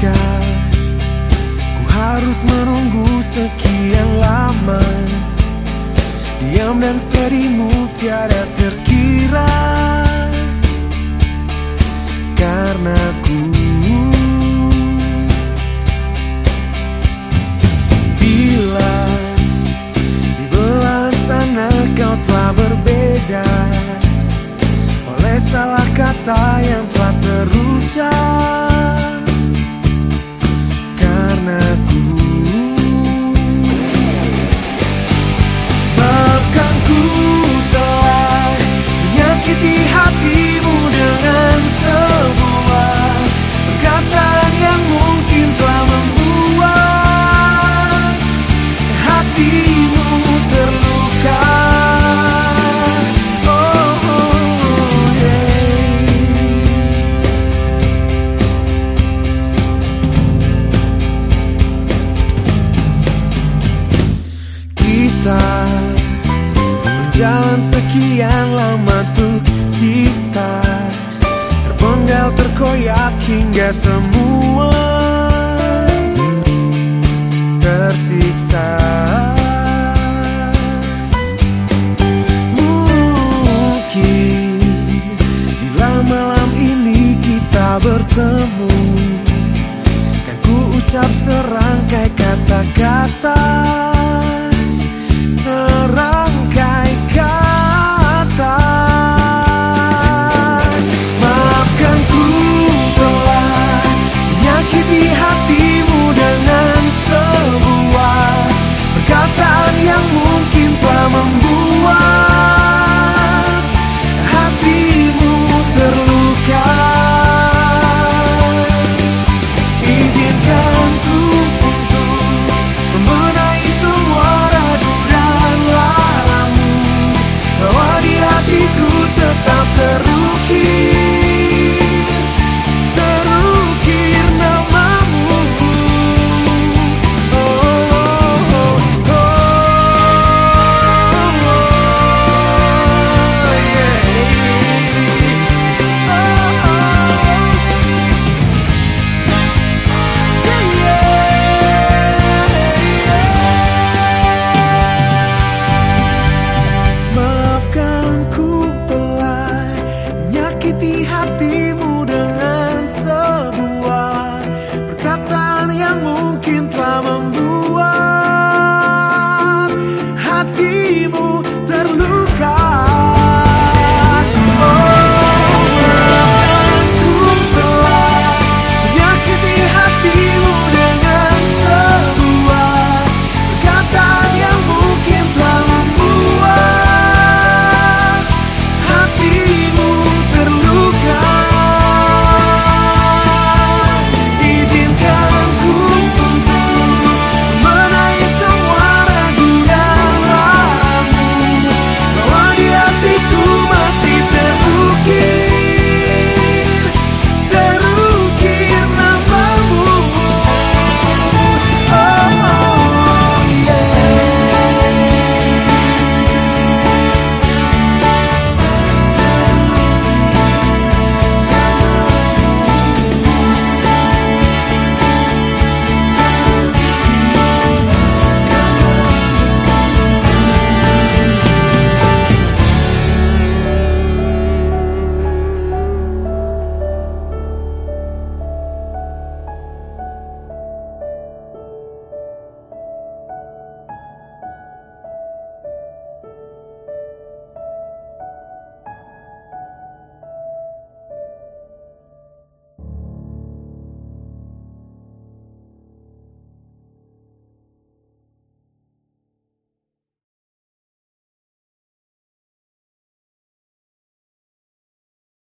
Jika ku harus menunggu sekian lama. Diam dan sedihmu tiada terkira. Karena ku Bila di belahan sana kau telah berbeda Oleh salah kata yang telah terucap Jalan sekian lama tuh kita Terpenggal terkoyak hingga semua Tersiksa. Mungkin Bila malam ini kita bertemu Kan ku ucap serangkai kata-kata.